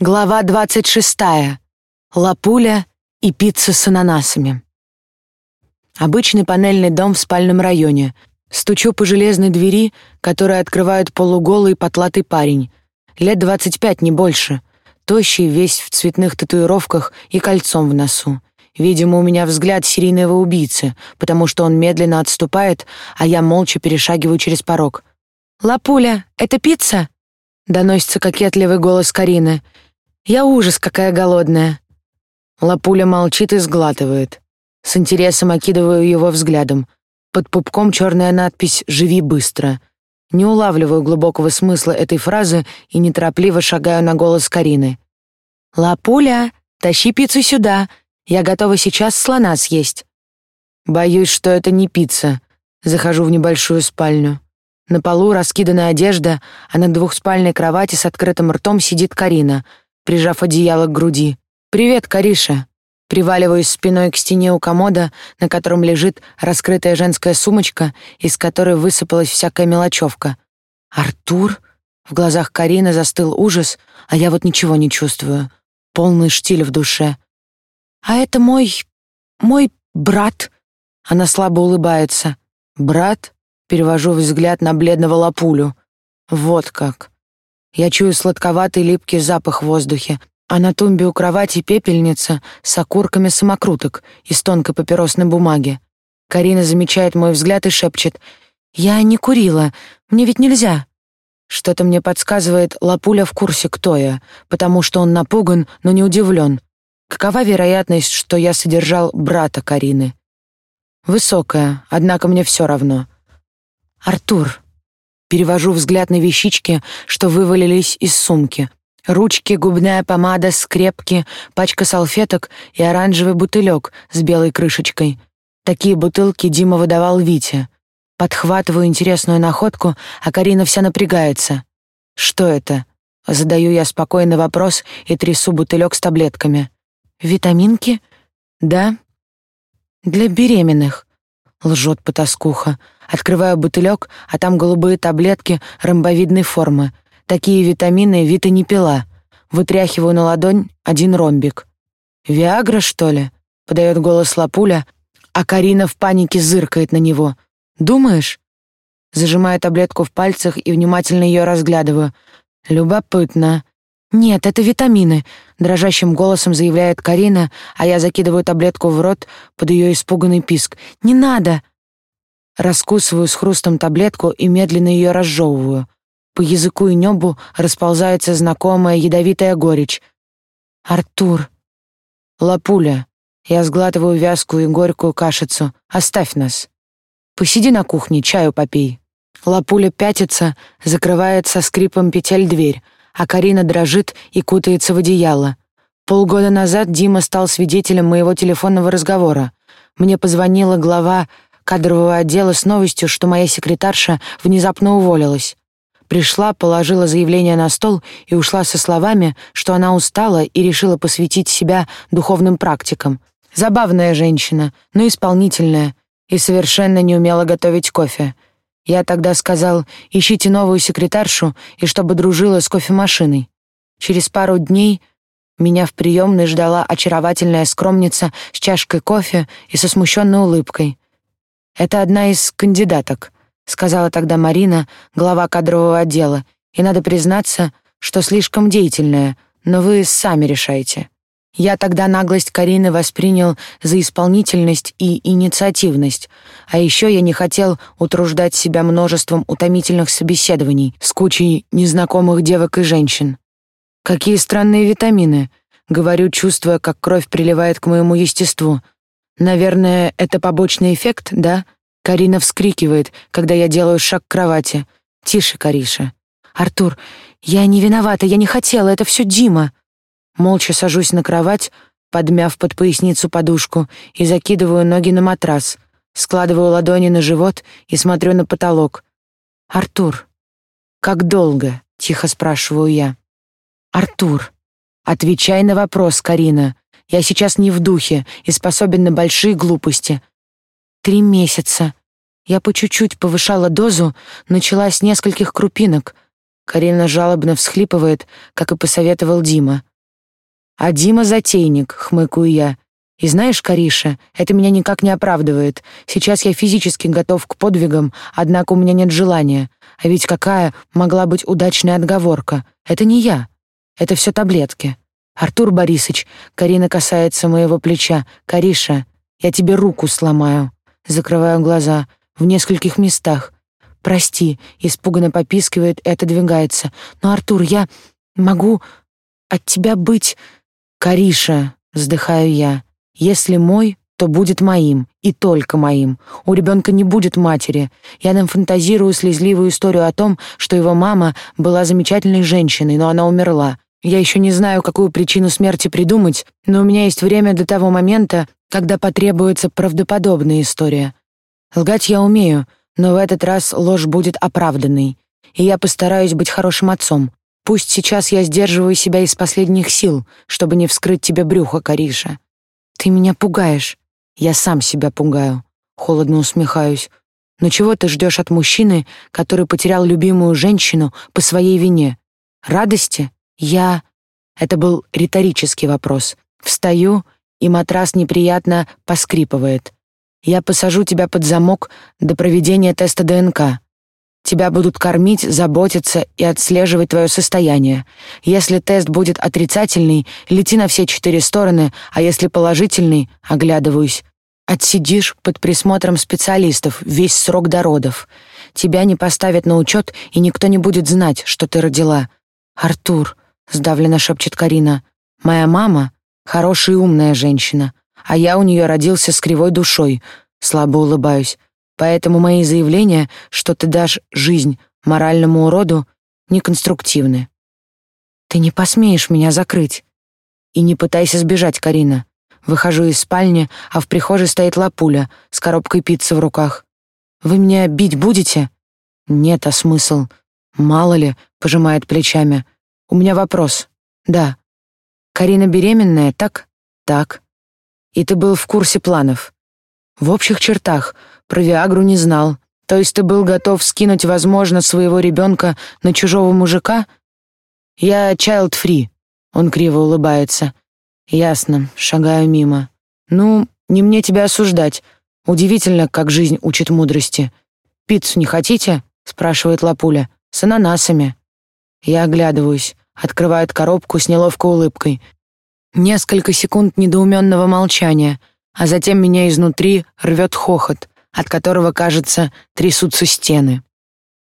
Глава 26. Лапуля и пицца с ананасами. Обычный панельный дом в спальном районе. Стучу по железной двери, которую открывает полуголый потлатый парень. Лет 25, не больше. Тощий, весь в цветных татуировках и кольцом в носу. Видимо, у меня взгляд серийного убийцы, потому что он медленно отступает, а я молча перешагиваю через порог. «Лапуля, это пицца?» — доносится кокетливый голос Карины — я ужас, какая голодная. Лапуля молчит и сглатывает. С интересом окидываю его взглядом. Под пупком черная надпись «Живи быстро». Не улавливаю глубокого смысла этой фразы и неторопливо шагаю на голос Карины. «Лапуля, тащи пиццу сюда. Я готова сейчас слона съесть». Боюсь, что это не пицца. Захожу в небольшую спальню. На полу раскидана одежда, а на двухспальной кровати с открытым ртом сидит Карина — прижав одеяло к груди. «Привет, Кариша!» Приваливаюсь спиной к стене у комода, на котором лежит раскрытая женская сумочка, из которой высыпалась всякая мелочевка. «Артур?» В глазах Карины застыл ужас, а я вот ничего не чувствую. Полный штиль в душе. «А это мой... мой брат?» Она слабо улыбается. «Брат?» Перевожу взгляд на бледного лапулю. «Вот как. Я чую сладковатый липкий запах в воздухе, а на тумбе у кровати пепельница с окурками самокруток из тонкой папиросной бумаги. Карина замечает мой взгляд и шепчет: "Я не курила. Мне ведь нельзя". Что-то мне подсказывает, Лапуля в курсе, кто я, потому что он напуган, но не удивлен. Какова вероятность, что я содержал брата Карины? Высокая, однако мне все равно. Артур, Перевожу взгляд на вещички, что вывалились из сумки. Ручки, губная помада, скрепки, пачка салфеток и оранжевый бутылек с белой крышечкой. Такие бутылки Дима выдавал Вите. Подхватываю интересную находку, а Карина вся напрягается. «Что это?» Задаю я спокойный вопрос и трясу бутылек с таблетками. «Витаминки?» «Да». «Для беременных», — лжет потаскуха. Открываю бутылек, а там голубые таблетки ромбовидной формы. Такие витамины Вита не пила. Вытряхиваю на ладонь один ромбик. «Виагра, что ли?» — подает голос Лапуля, а Карина в панике зыркает на него. «Думаешь?» Зажимаю таблетку в пальцах и внимательно ее разглядываю. «Любопытно». «Нет, это витамины», — дрожащим голосом заявляет Карина, а я закидываю таблетку в рот под ее испуганный писк. «Не надо!» Раскусываю с хрустом таблетку и медленно ее разжевываю. По языку и небу расползается знакомая ядовитая горечь. «Артур!» «Лапуля!» Я сглатываю вязкую и горькую кашицу. «Оставь нас!» «Посиди на кухне, чаю попей!» Лапуля пятится, закрывает со скрипом петель дверь, а Карина дрожит и кутается в одеяло. Полгода назад Дима стал свидетелем моего телефонного разговора. Мне позвонила глава кадрового отдела с новостью, что моя секретарша внезапно уволилась. Пришла, положила заявление на стол и ушла со словами, что она устала и решила посвятить себя духовным практикам. Забавная женщина, но исполнительная и совершенно не умела готовить кофе. Я тогда сказал: "Ищите новую секретаршу и чтобы дружила с кофемашиной". Через пару дней меня в приемной ждала очаровательная скромница с чашкой кофе и со смущенной улыбкой. Это одна из кандидаток, сказала тогда Марина, глава кадрового отдела. И надо признаться, что слишком деятельная, но вы сами решаете. Я тогда наглость Карины воспринял за исполнительность и инициативность, а еще я не хотел утруждать себя множеством утомительных собеседований с кучей незнакомых девок и женщин. Какие странные витамины, говорю, чувствуя, как кровь приливает к моему естеству. Наверное, это побочный эффект, да? Карина вскрикивает, когда я делаю шаг к кровати. Тише, Кариша. Артур, я не виновата, я не хотела, это все Дима. Молча сажусь на кровать, подмяв под поясницу подушку и закидываю ноги на матрас, складываю ладони на живот и смотрю на потолок. Артур, как долго? тихо спрашиваю я. Артур, отвечай на вопрос, Карина. Я сейчас не в духе и способен на большие глупости. Три месяца. Я по чуть-чуть повышала дозу, начала с нескольких крупинок. Карина жалобно всхлипывает, как и посоветовал Дима. «А Дима затейник», — хмыкаю я. «И знаешь, Кариша, это меня никак не оправдывает. Сейчас я физически готов к подвигам, однако у меня нет желания. А ведь какая могла быть удачная отговорка? Это не я. Это все таблетки. Артур Борисович, Карина касается моего плеча. Кариша, я тебе руку сломаю». Закрываю глаза. В нескольких местах. «Прости», — испуганно попискивает и отодвигается. «Но, Артур, я могу от тебя быть...» «Кариша», — вздыхаю я, — «если мой, то будет моим, и только моим. У ребенка не будет матери. Я нам фантазирую слезливую историю о том, что его мама была замечательной женщиной, но она умерла. Я еще не знаю, какую причину смерти придумать, но у меня есть время до того момента, когда потребуется правдоподобная история. Лгать я умею, но в этот раз ложь будет оправданной, и я постараюсь быть хорошим отцом. Пусть сейчас я сдерживаю себя из последних сил, чтобы не вскрыть тебе брюхо, Кариша. Ты меня пугаешь. Я сам себя пугаю. Холодно усмехаюсь. Но чего ты ждешь от мужчины, который потерял любимую женщину по своей вине? Радости? Я... Это был риторический вопрос. Встаю, и матрас неприятно поскрипывает. Я посажу тебя под замок до проведения теста ДНК. Тебя будут кормить, заботиться и отслеживать твое состояние. Если тест будет отрицательный, лети на все четыре стороны, а если положительный, оглядываюсь. Отсидишь под присмотром специалистов весь срок до родов. Тебя не поставят на учет, и никто не будет знать, что ты родила. Артур, сдавленно шепчет Карина. Моя мама хорошая и умная женщина а я у нее родился с кривой душой, слабо улыбаюсь. Поэтому мои заявления, что ты дашь жизнь моральному уроду, неконструктивны. Ты не посмеешь меня закрыть. И не пытайся сбежать, Карина. Выхожу из спальни, а в прихожей стоит лапуля с коробкой пиццы в руках. Вы меня бить будете? Нет, а смысл? Мало ли, пожимает плечами. У меня вопрос. Да. Карина беременная, так? Так. И ты был в курсе планов. В общих чертах. Про Виагру не знал. То есть ты был готов скинуть, возможно, своего ребенка на чужого мужика? Я child-free. Он криво улыбается. Ясно, шагаю мимо. Ну, не мне тебя осуждать. Удивительно, как жизнь учит мудрости. Пиццу не хотите? спрашивает Лапуля. С ананасами. Я оглядываюсь, открывает коробку с неловкой улыбкой. Несколько секунд недоуменного молчания, а затем меня изнутри рвет хохот, от которого, кажется, трясутся стены.